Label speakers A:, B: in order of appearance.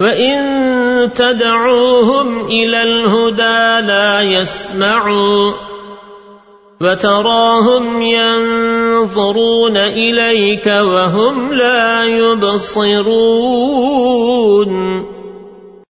A: وَإِن تَدْعُوهُمْ إِلَى الْهُدَى لَا يَسْمَعُوا وَتَرَاهُمْ يَنظُرُونَ إِلَيْكَ وَهُمْ لَا يُبْصِرُونَ